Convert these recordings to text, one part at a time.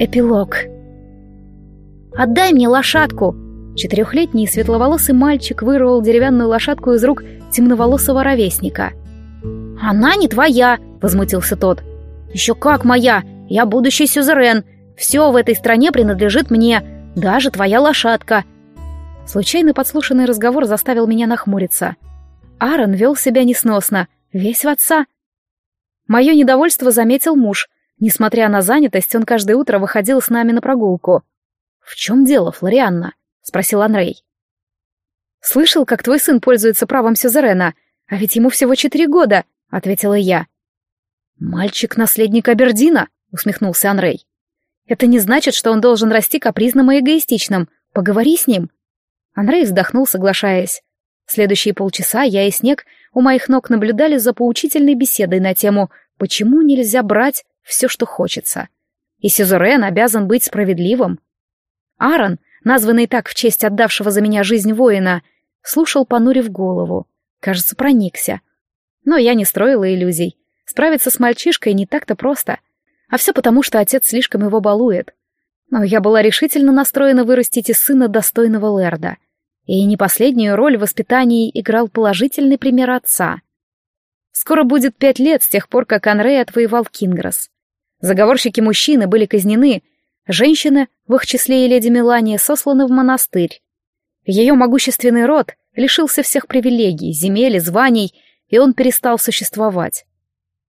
Эпилог. «Отдай мне лошадку!» Четырехлетний светловолосый мальчик вырвал деревянную лошадку из рук темноволосого ровесника. «Она не твоя!» — возмутился тот. «Еще как моя! Я будущий сюзерен! Все в этой стране принадлежит мне, даже твоя лошадка!» Случайно подслушанный разговор заставил меня нахмуриться. Аарон вел себя несносно, весь в отца. Мое недовольство заметил муж. Несмотря на занятость, он каждое утро выходил с нами на прогулку. «В чем дело, Флорианна?» — спросил Анрей. «Слышал, как твой сын пользуется правом сюзерена, а ведь ему всего четыре года», — ответила я. «Мальчик — наследник Абердина», — усмехнулся Анрей. «Это не значит, что он должен расти капризным и эгоистичным. Поговори с ним». Анрей вздохнул, соглашаясь. Следующие полчаса я и Снег у моих ног наблюдали за поучительной беседой на тему «Почему нельзя брать все, что хочется?» И Сюзерен обязан быть справедливым. Аарон, названный так в честь отдавшего за меня жизнь воина, слушал, понурив голову. Кажется, проникся. Но я не строила иллюзий. Справиться с мальчишкой не так-то просто. А все потому, что отец слишком его балует. Но я была решительно настроена вырастить из сына достойного Лерда. И не последнюю роль в воспитании играл положительный пример отца. Скоро будет пять лет с тех пор, как Анрей отвоевал Кингрос. Заговорщики-мужчины были казнены, женщины, в их числе и леди Мелания, сосланы в монастырь. Ее могущественный род лишился всех привилегий, земель и званий, и он перестал существовать.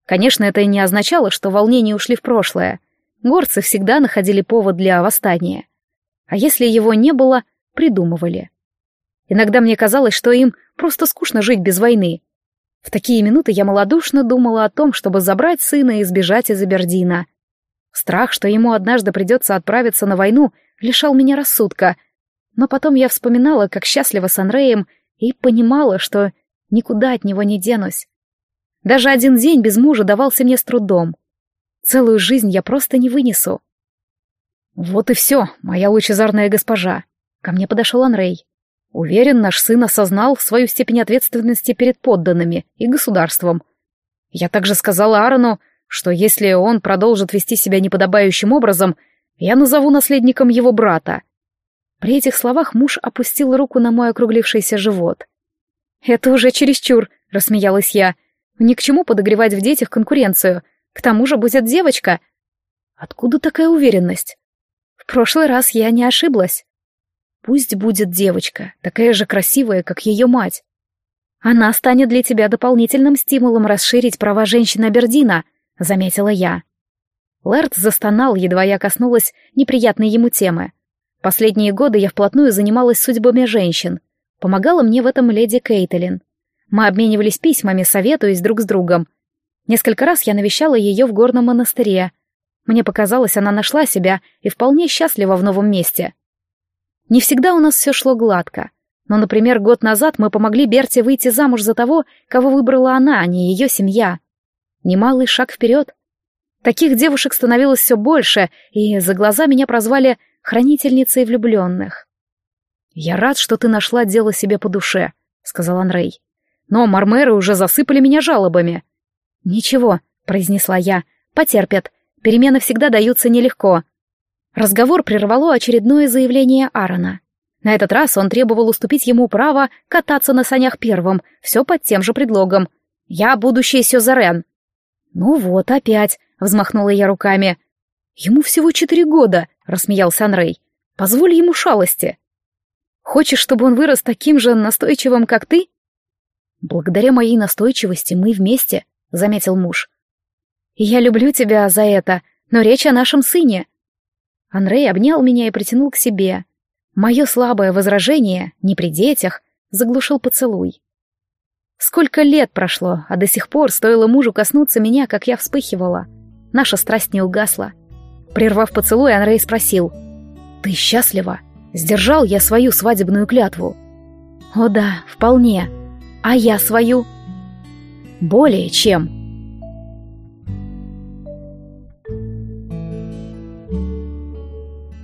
Конечно, это не означало, что волнения ушли в прошлое. Горцы всегда находили повод для восстания. А если его не было, придумывали. Иногда мне казалось, что им просто скучно жить без войны. В такие минуты я малодушно думала о том, чтобы забрать сына и сбежать из Абердина. Страх, что ему однажды придется отправиться на войну, лишал меня рассудка. Но потом я вспоминала, как счастлива с Анреем, и понимала, что никуда от него не денусь. Даже один день без мужа давался мне с трудом. Целую жизнь я просто не вынесу. Вот и все, моя лучезарная госпожа. Ко мне подошел Анрей. Уверен, наш сын осознал свою степень ответственности перед подданными и государством. Я также сказала Аарону, что если он продолжит вести себя неподобающим образом, я назову наследником его брата. При этих словах муж опустил руку на мой округлившийся живот. «Это уже чересчур», — рассмеялась я. «Ни к чему подогревать в детях конкуренцию. К тому же будет девочка». «Откуда такая уверенность?» «В прошлый раз я не ошиблась». «Пусть будет девочка, такая же красивая, как ее мать. Она станет для тебя дополнительным стимулом расширить права женщин Абердина», — заметила я. Лэрд застонал, едва я коснулась неприятной ему темы. Последние годы я вплотную занималась судьбами женщин. Помогала мне в этом леди Кейтлин. Мы обменивались письмами, советуясь друг с другом. Несколько раз я навещала ее в горном монастыре. Мне показалось, она нашла себя и вполне счастлива в новом месте. Не всегда у нас все шло гладко. Но, например, год назад мы помогли Берте выйти замуж за того, кого выбрала она, а не ее семья. Немалый шаг вперед. Таких девушек становилось все больше, и за глаза меня прозвали «хранительницей влюбленных». «Я рад, что ты нашла дело себе по душе», — сказал Анрей. «Но мармеры уже засыпали меня жалобами». «Ничего», — произнесла я, — «потерпят. Перемены всегда даются нелегко». Разговор прервало очередное заявление Аарона. На этот раз он требовал уступить ему право кататься на санях первым, все под тем же предлогом. «Я будущий сюзерен». «Ну вот, опять», — взмахнула я руками. «Ему всего четыре года», — рассмеялся Анрей. «Позволь ему шалости». «Хочешь, чтобы он вырос таким же настойчивым, как ты?» «Благодаря моей настойчивости мы вместе», — заметил муж. «Я люблю тебя за это, но речь о нашем сыне». Андрей обнял меня и притянул к себе. Мое слабое возражение, не при детях, заглушил поцелуй. Сколько лет прошло, а до сих пор стоило мужу коснуться меня, как я вспыхивала. Наша страсть не угасла. Прервав поцелуй, Андрей спросил. «Ты счастлива? Сдержал я свою свадебную клятву?» «О да, вполне. А я свою?» «Более чем».